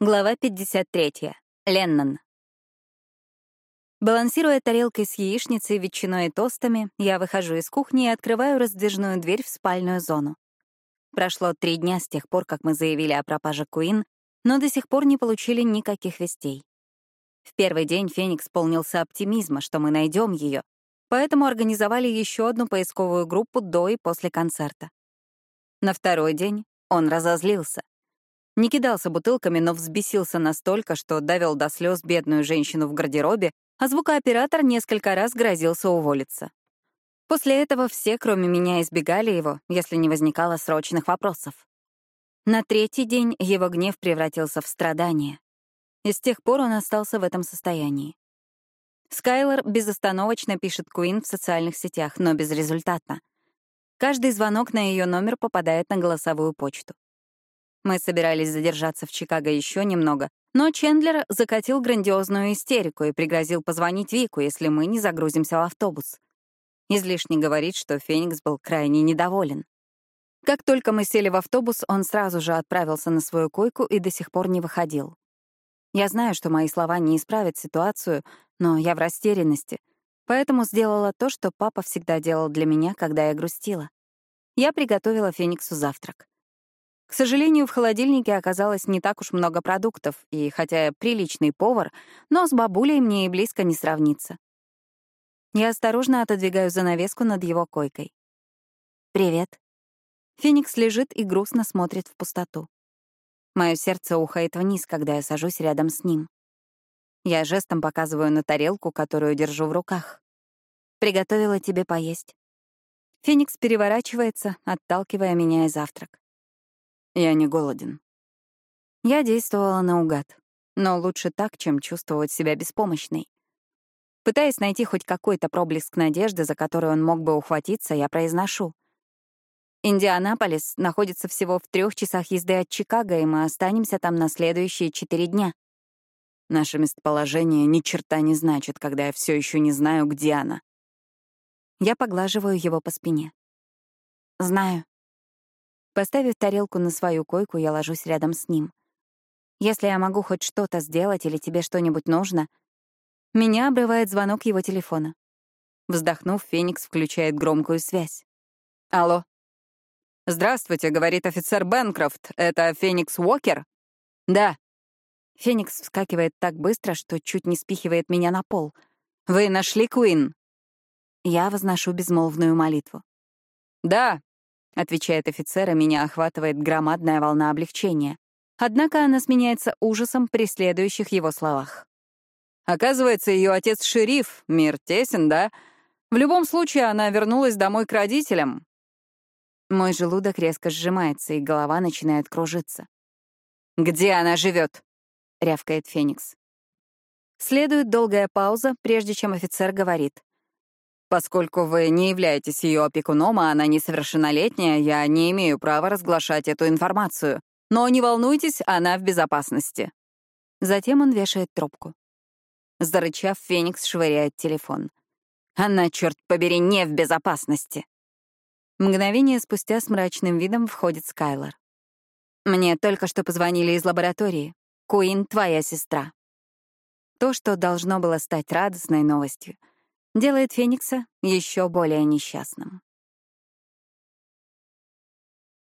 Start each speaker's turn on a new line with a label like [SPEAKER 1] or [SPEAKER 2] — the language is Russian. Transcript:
[SPEAKER 1] Глава 53. Леннон. Балансируя тарелкой с яичницей, ветчиной и тостами, я выхожу из кухни и открываю раздвижную дверь в спальную зону. Прошло три дня с тех пор, как мы заявили о пропаже Куин, но до сих пор не получили никаких вестей. В первый день Феникс полнился оптимизма, что мы найдем ее, поэтому организовали еще одну поисковую группу до и после концерта. На второй день он разозлился. Не кидался бутылками, но взбесился настолько, что довел до слез бедную женщину в гардеробе, а звукооператор несколько раз грозился уволиться. После этого все, кроме меня, избегали его, если не возникало срочных вопросов. На третий день его гнев превратился в страдание. И с тех пор он остался в этом состоянии. Скайлор безостановочно пишет Куин в социальных сетях, но безрезультатно. Каждый звонок на ее номер попадает на голосовую почту. Мы собирались задержаться в Чикаго еще немного, но Чендлер закатил грандиозную истерику и пригрозил позвонить Вику, если мы не загрузимся в автобус. Излишне говорить, что Феникс был крайне недоволен. Как только мы сели в автобус, он сразу же отправился на свою койку и до сих пор не выходил. Я знаю, что мои слова не исправят ситуацию, но я в растерянности, поэтому сделала то, что папа всегда делал для меня, когда я грустила. Я приготовила Фениксу завтрак. К сожалению, в холодильнике оказалось не так уж много продуктов, и хотя я приличный повар, но с бабулей мне и близко не сравнится. Я осторожно отодвигаю занавеску над его койкой. «Привет». Феникс лежит и грустно смотрит в пустоту. Мое сердце ухает вниз, когда я сажусь рядом с ним. Я жестом показываю на тарелку, которую держу в руках. «Приготовила тебе поесть». Феникс переворачивается, отталкивая меня и завтрак.
[SPEAKER 2] Я не голоден.
[SPEAKER 1] Я действовала наугад, но лучше так, чем чувствовать себя беспомощной. Пытаясь найти хоть какой-то проблеск надежды, за который он мог бы ухватиться, я произношу. Индианаполис находится всего в трех часах езды от Чикаго, и мы останемся там на следующие четыре дня.
[SPEAKER 2] Наше местоположение ни черта не значит, когда я все еще не знаю, где она.
[SPEAKER 1] Я поглаживаю его по спине. Знаю. Поставив тарелку на свою койку, я ложусь рядом с ним. Если я могу хоть что-то сделать или тебе что-нибудь нужно... Меня обрывает звонок его телефона. Вздохнув, Феникс включает громкую связь. «Алло».
[SPEAKER 2] «Здравствуйте», — говорит офицер Бенкрофт. «Это Феникс Уокер?»
[SPEAKER 1] «Да». Феникс вскакивает так быстро, что чуть не спихивает меня на пол.
[SPEAKER 2] «Вы нашли Куин?»
[SPEAKER 1] Я возношу безмолвную молитву.
[SPEAKER 2] «Да, —
[SPEAKER 1] отвечает офицер, и меня охватывает громадная волна облегчения. Однако она сменяется ужасом при следующих его словах.
[SPEAKER 2] «Оказывается, ее отец — шериф, мир тесен, да? В любом случае, она вернулась домой к родителям».
[SPEAKER 1] Мой желудок резко сжимается, и голова начинает кружиться.
[SPEAKER 2] «Где она живет?
[SPEAKER 1] рявкает Феникс. Следует долгая пауза, прежде чем офицер говорит.
[SPEAKER 2] Поскольку вы не являетесь ее опекуном, а она несовершеннолетняя, я не имею права разглашать эту информацию. Но не волнуйтесь, она в безопасности».
[SPEAKER 1] Затем он вешает трубку. Зарычав, Феникс швыряет телефон.
[SPEAKER 2] «Она, черт побери, не в безопасности!»
[SPEAKER 1] Мгновение спустя с мрачным видом входит Скайлор. «Мне только что позвонили из лаборатории. Куин — твоя сестра». То, что должно было стать радостной новостью — делает Феникса еще более несчастным.